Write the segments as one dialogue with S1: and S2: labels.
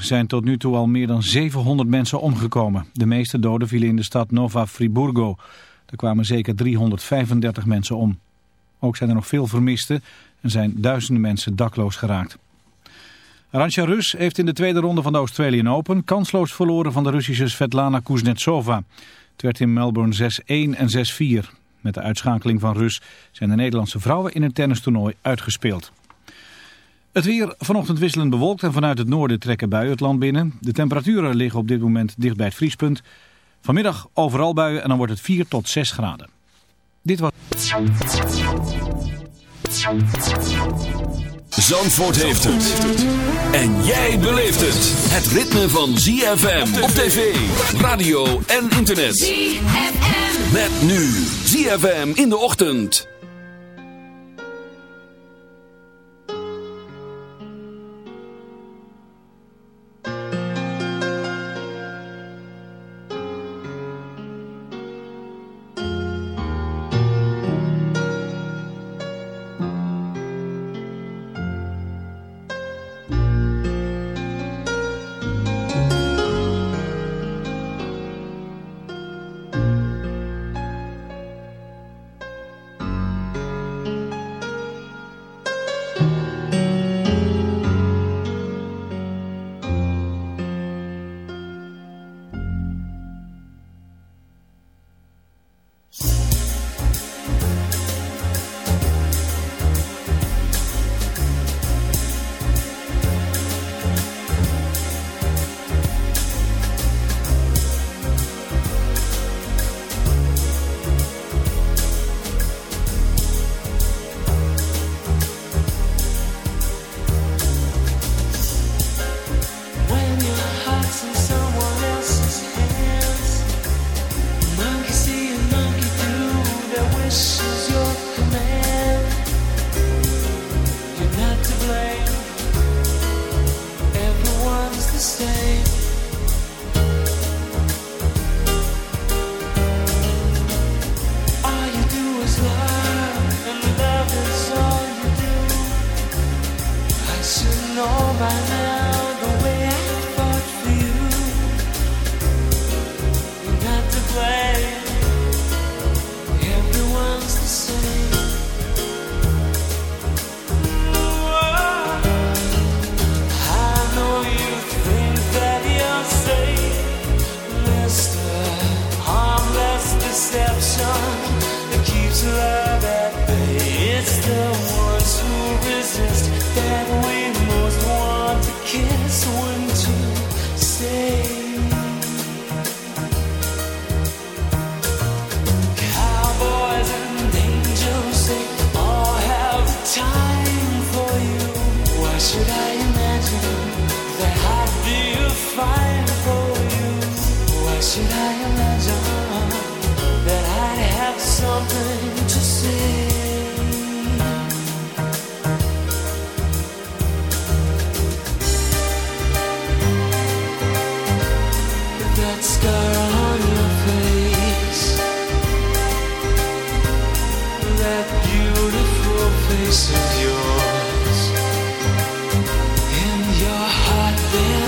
S1: zijn tot nu toe al meer dan 700 mensen omgekomen. De meeste doden vielen in de stad Nova Friburgo. Er kwamen zeker 335 mensen om. Ook zijn er nog veel vermisten en zijn duizenden mensen dakloos geraakt. Arantxa Rus heeft in de tweede ronde van de Australian Open kansloos verloren van de Russische Svetlana Kuznetsova. Het werd in Melbourne 6-1 en 6-4. Met de uitschakeling van Rus zijn de Nederlandse vrouwen in het tennistoernooi uitgespeeld. Het weer vanochtend wisselend bewolkt en vanuit het noorden trekken buien het land binnen. De temperaturen liggen op dit moment dicht bij het vriespunt. Vanmiddag overal buien en dan wordt het 4 tot 6 graden. Dit was...
S2: Zandvoort heeft het. En jij beleeft het. Het ritme van ZFM op tv, radio en internet. ZFM. Met nu ZFM in de ochtend.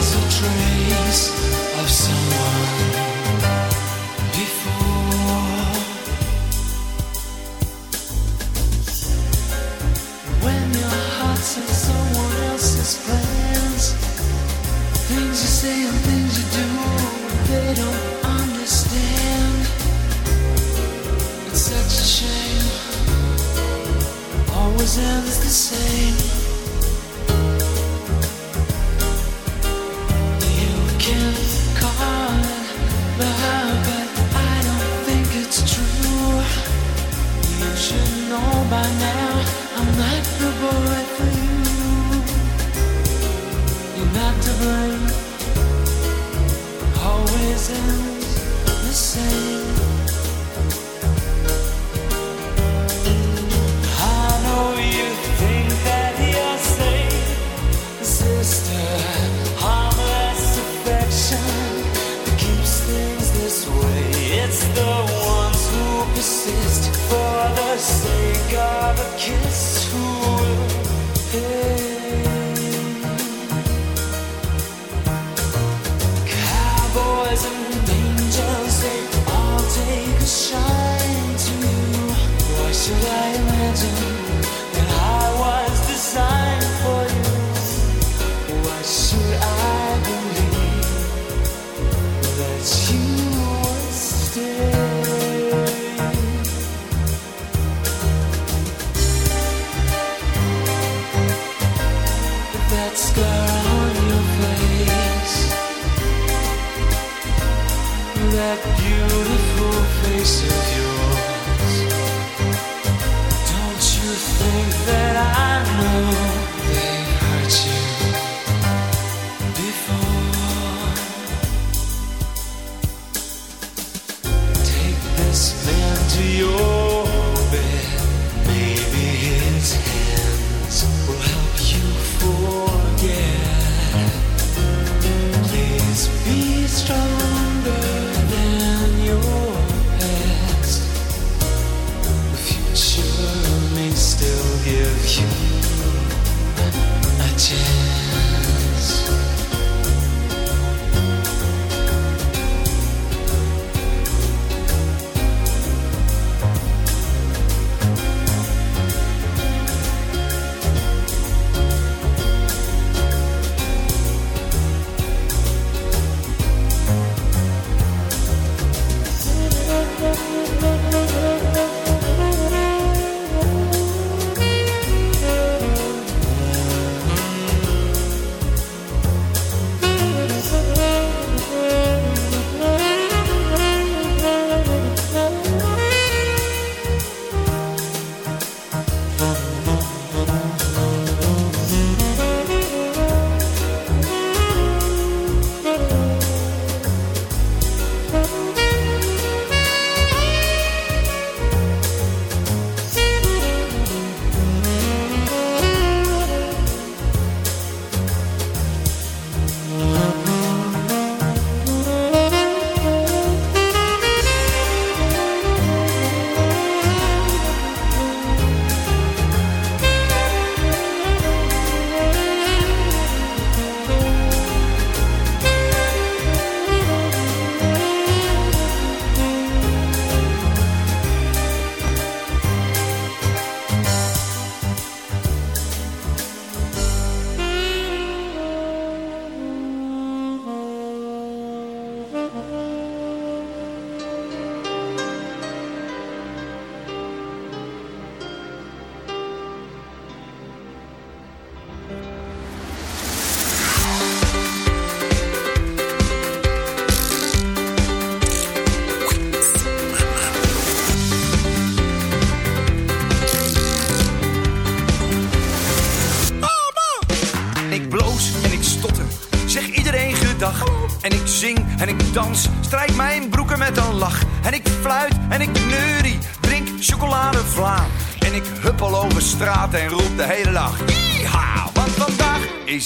S3: there's a trace of someone.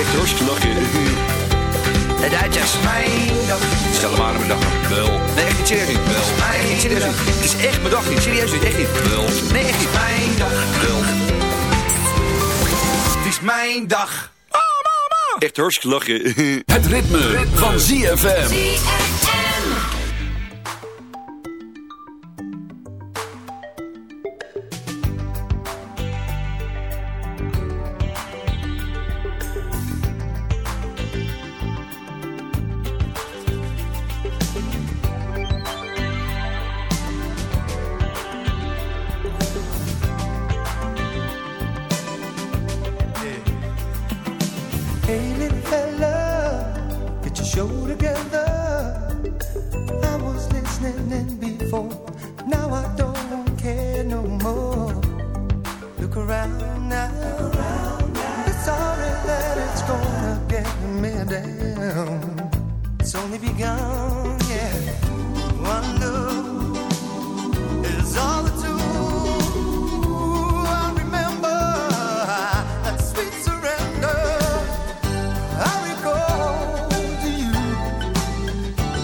S4: Echt hartstikke lachen. Het uitjes.
S3: Mijn dag.
S4: Stel maar aan mijn dag.
S3: Wel.
S4: Nee, echt niet serieus niet.
S3: Wel.
S4: Echt niet serieus niet. Het is echt mijn dag niet. Serieus niet. Echt niet.
S3: Wel.
S4: Nee, echt niet.
S3: Mijn dag.
S4: Wel.
S3: Het is mijn dag.
S4: Oh, mama. Echt hartstikke lachen.
S2: Het ritme, van ZFM.
S5: only begun, yeah. One look is all it took. I remember that sweet surrender. I recall to you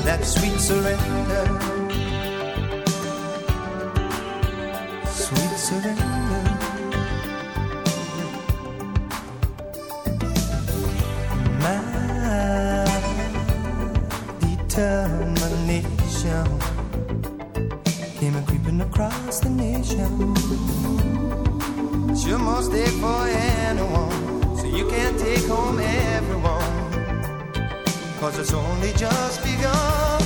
S5: that sweet surrender. Sweet surrender. across the nation. She must take for anyone, so you can't take home everyone. Cause it's only just begun.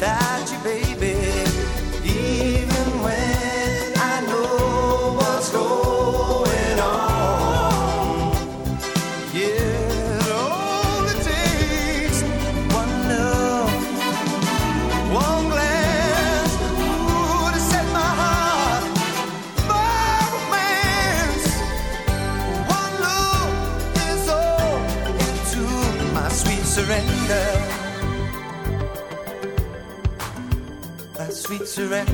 S5: That. surrender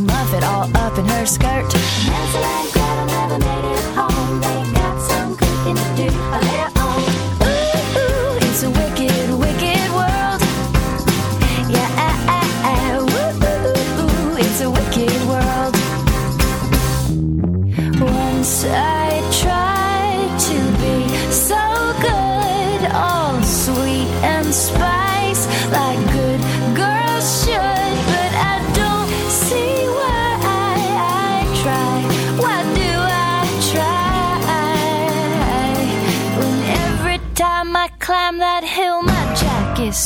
S6: Muffet all up in her skirt. Never made it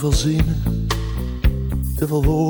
S7: te veel zinnen, te veel woorden.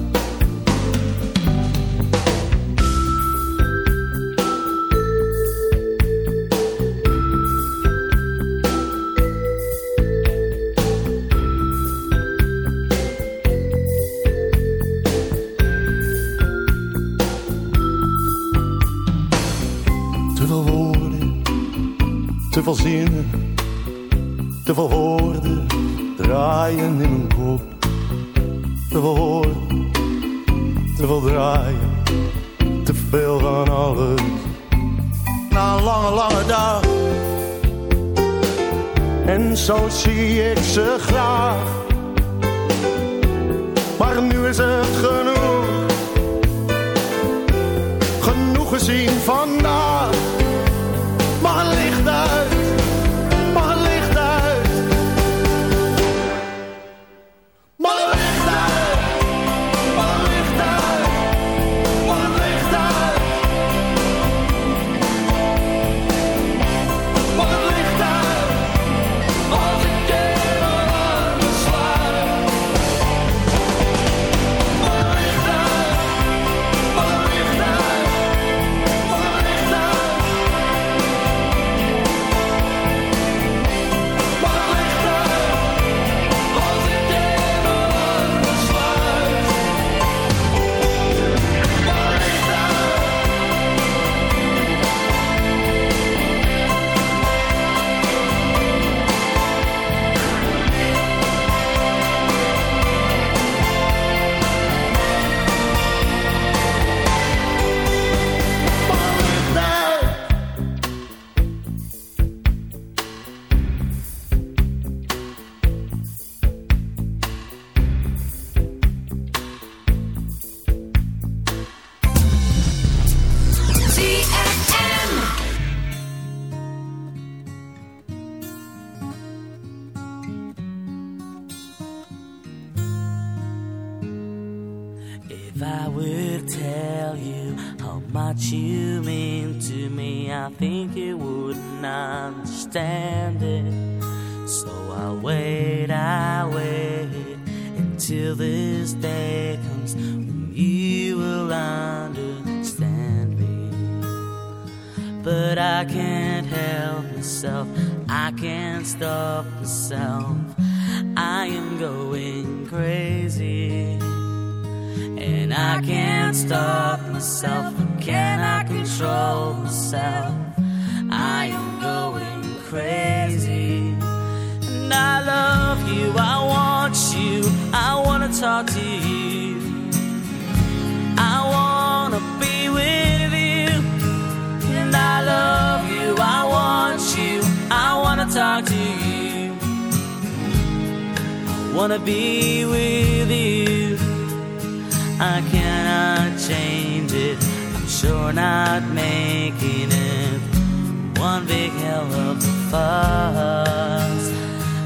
S8: one big hell of a fuss.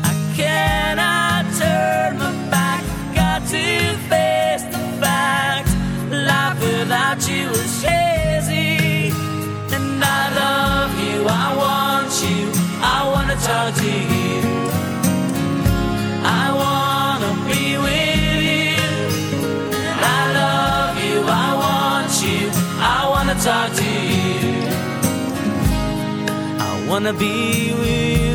S8: I cannot turn my back, got to face the facts. Life without you is hazy, and I love you. I want you. I wanna talk to you. I wanna be with you. I love you. I want you. I wanna talk to you. wanna be with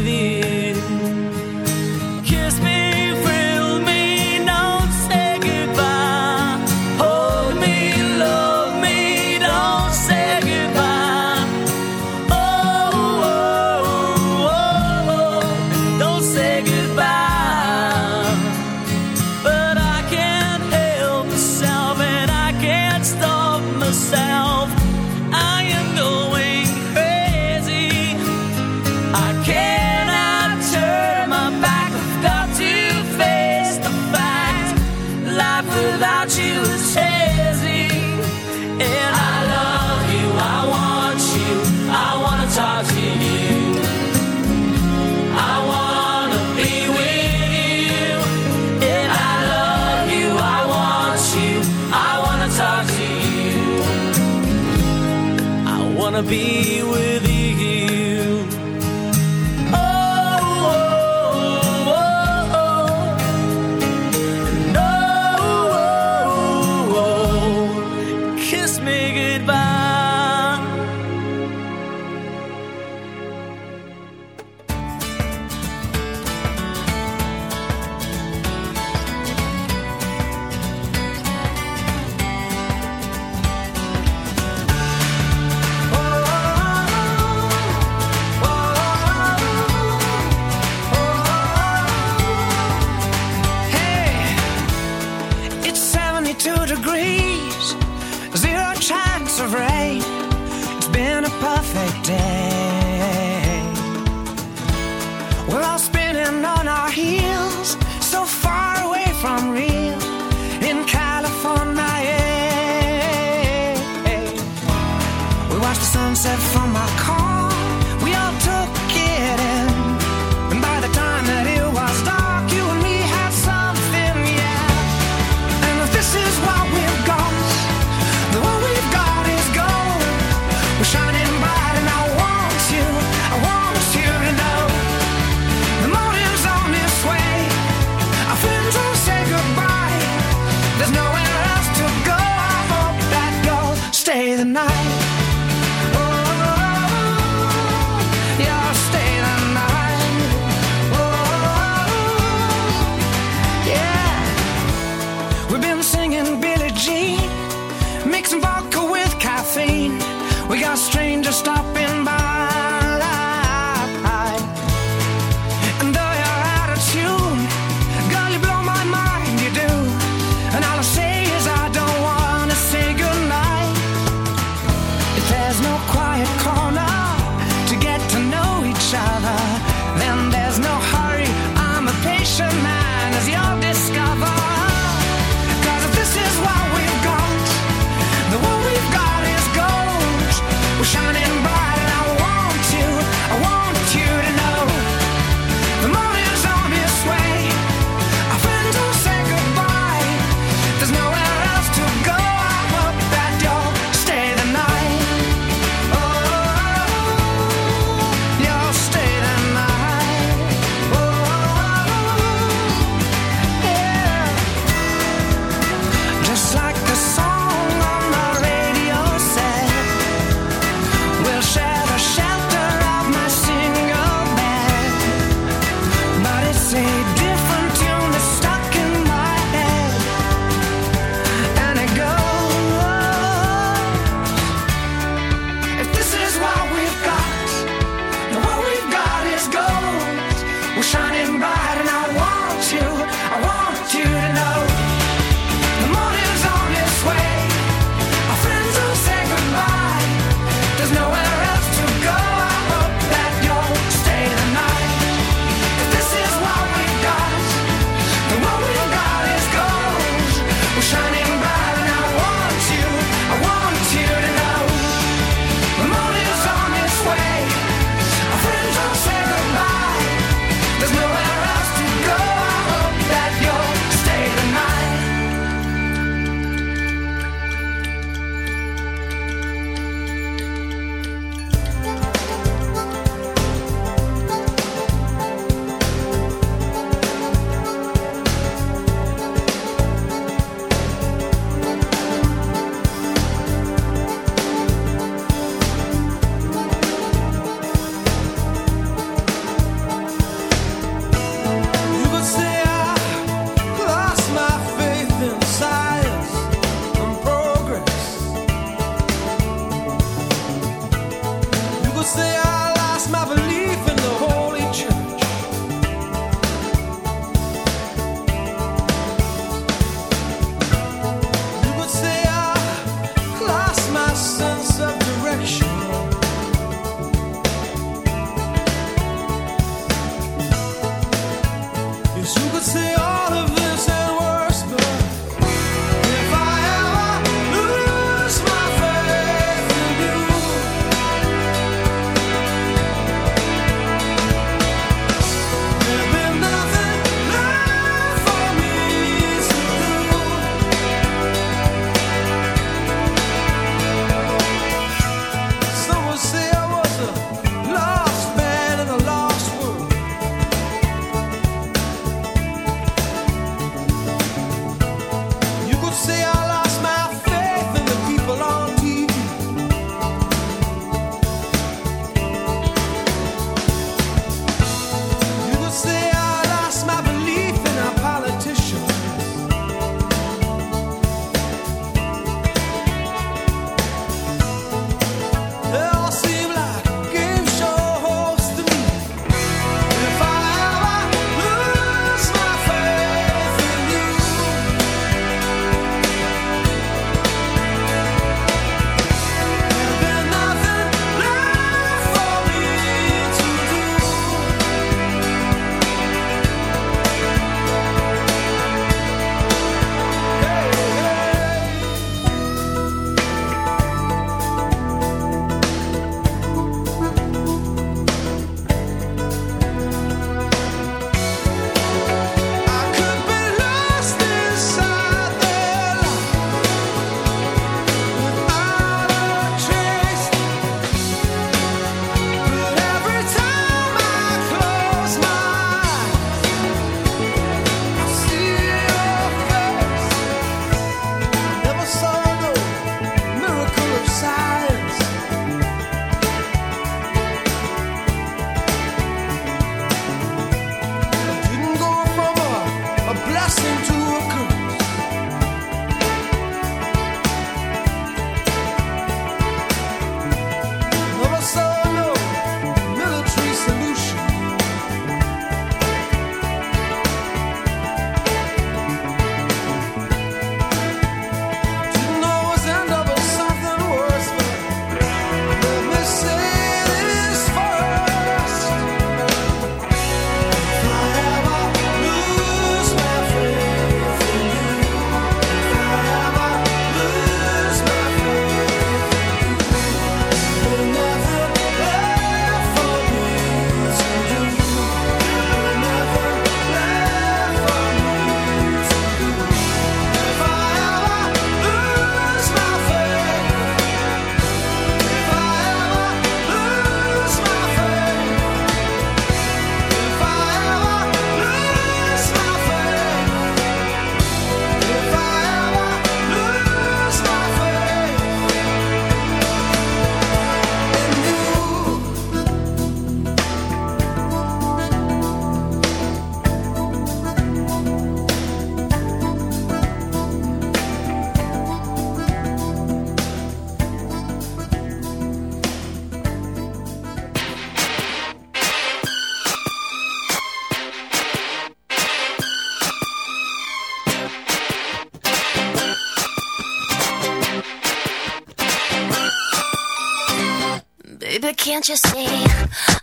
S8: Can't you
S9: see?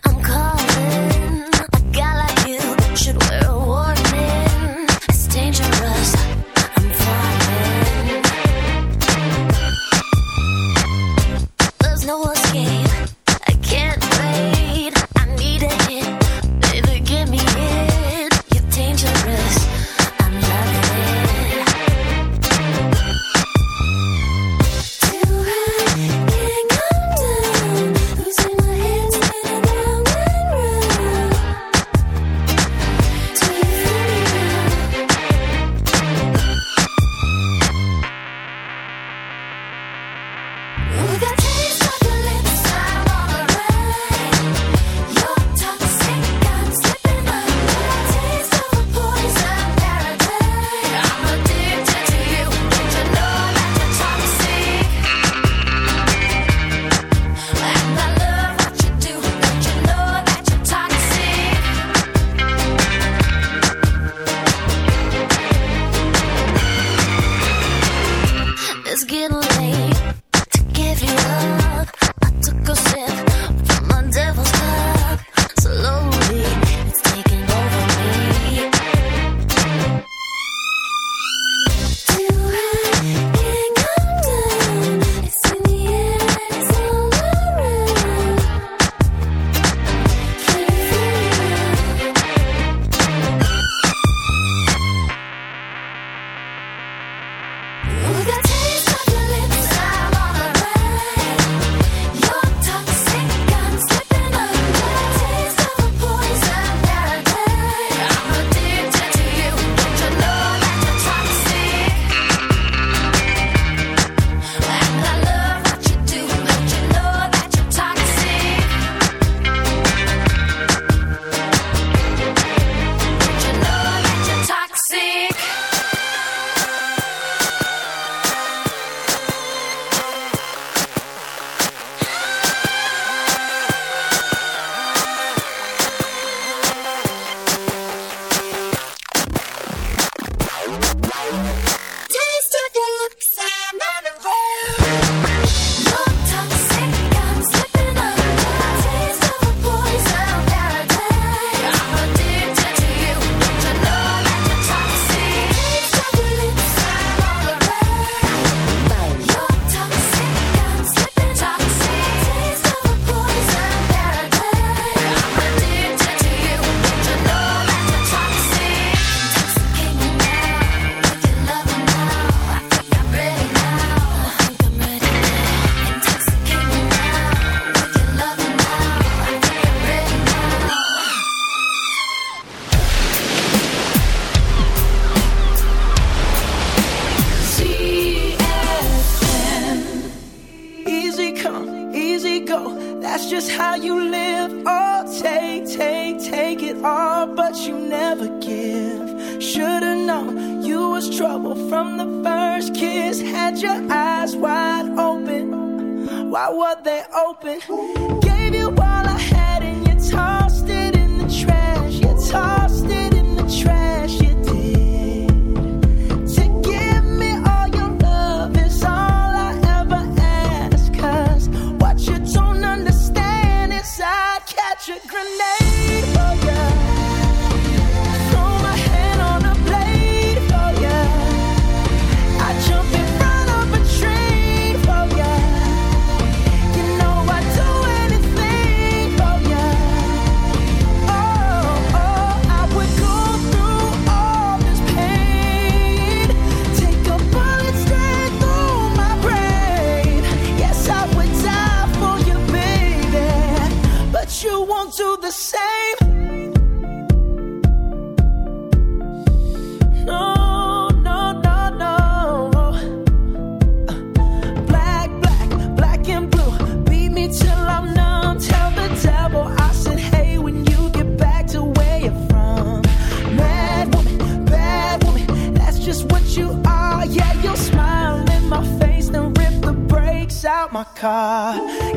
S10: first kiss had your eyes wide open. Why were they open? Gave you all. car.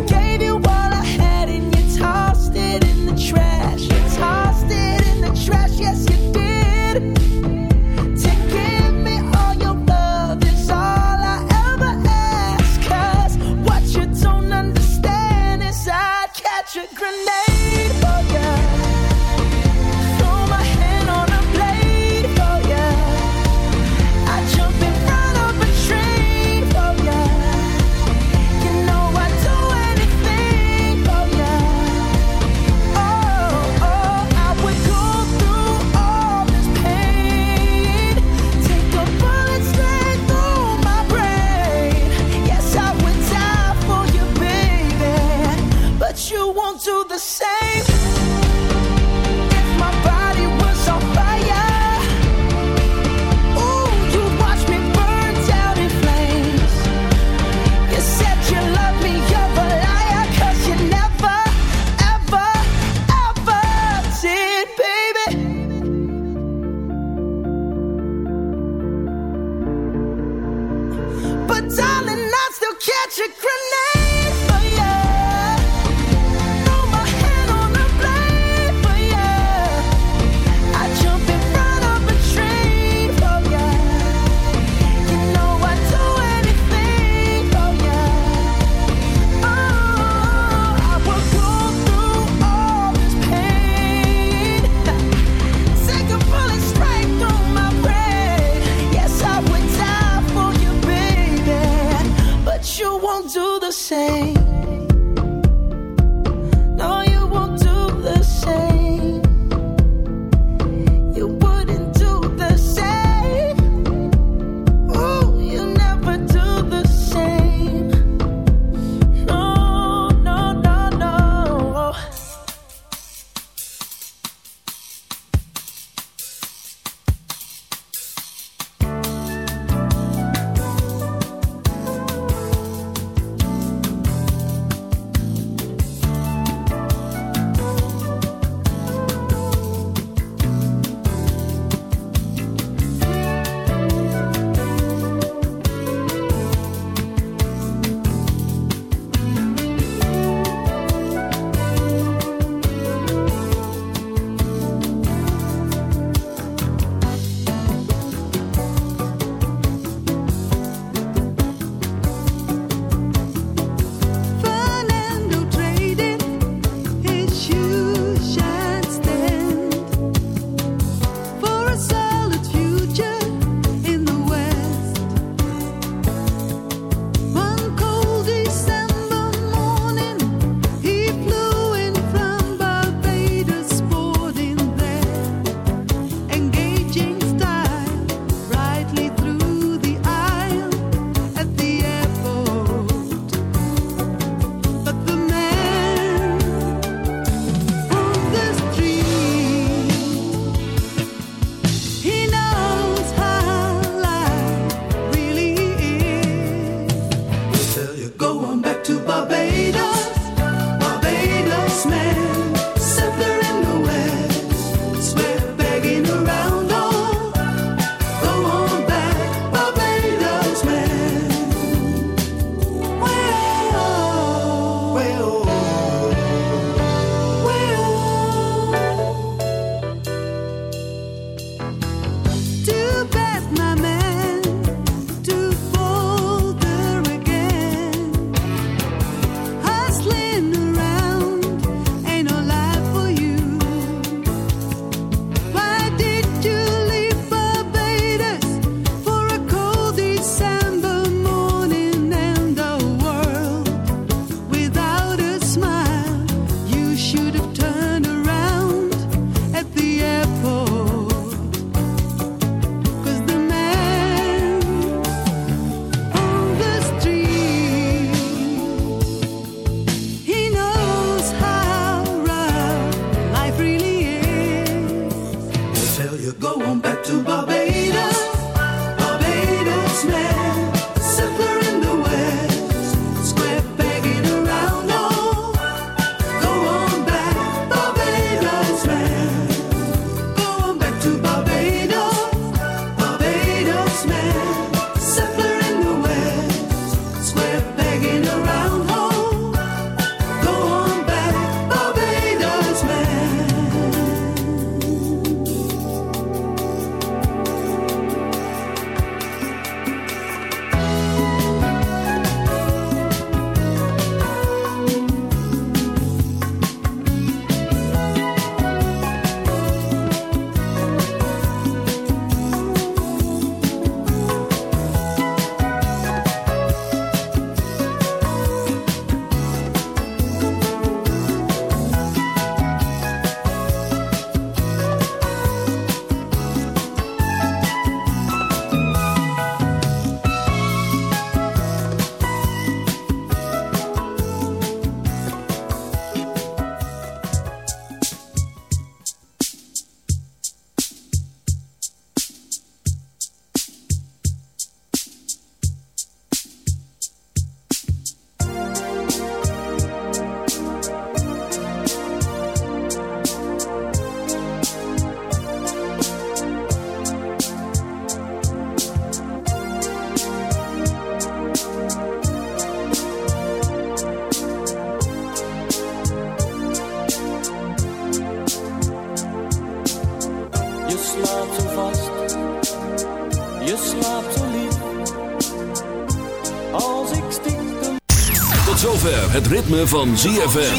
S2: Het ritme van ZFM.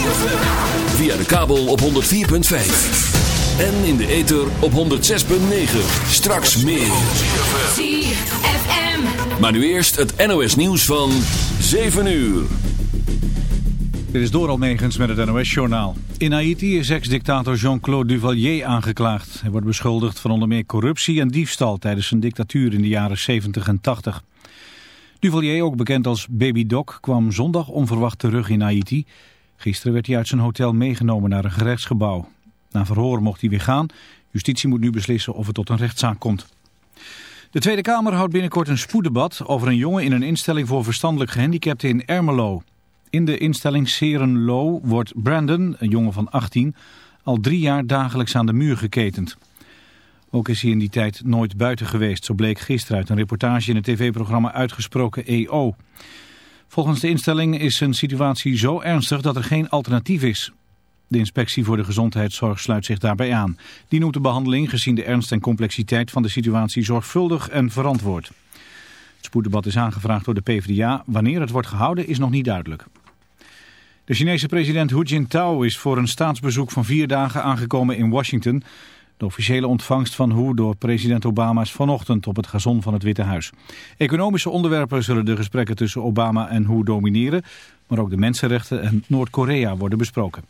S2: Via de kabel op 104.5. En in de ether op 106.9. Straks meer.
S11: ZFM.
S2: Maar nu eerst het NOS nieuws van 7 uur.
S1: Dit is Doral Megens met het NOS-journaal. In Haiti is ex-dictator Jean-Claude Duvalier aangeklaagd. Hij wordt beschuldigd van onder meer corruptie en diefstal tijdens zijn dictatuur in de jaren 70 en 80. Duvalier, ook bekend als Baby Doc, kwam zondag onverwacht terug in Haiti. Gisteren werd hij uit zijn hotel meegenomen naar een gerechtsgebouw. Na verhoor mocht hij weer gaan. Justitie moet nu beslissen of het tot een rechtszaak komt. De Tweede Kamer houdt binnenkort een spoeddebat over een jongen in een instelling voor verstandelijk gehandicapten in Ermelo. In de instelling Serenlo wordt Brandon, een jongen van 18, al drie jaar dagelijks aan de muur geketend. Ook is hij in die tijd nooit buiten geweest, zo bleek gisteren uit een reportage in het tv-programma Uitgesproken EO. Volgens de instelling is zijn situatie zo ernstig dat er geen alternatief is. De inspectie voor de gezondheidszorg sluit zich daarbij aan. Die noemt de behandeling gezien de ernst en complexiteit van de situatie zorgvuldig en verantwoord. Het spoeddebat is aangevraagd door de PvdA. Wanneer het wordt gehouden is nog niet duidelijk. De Chinese president Hu Jintao is voor een staatsbezoek van vier dagen aangekomen in Washington. De officiële ontvangst van Hu door president Obama is vanochtend op het gazon van het Witte Huis. Economische onderwerpen zullen de gesprekken tussen Obama en Hu domineren, maar ook de mensenrechten en Noord-Korea worden besproken.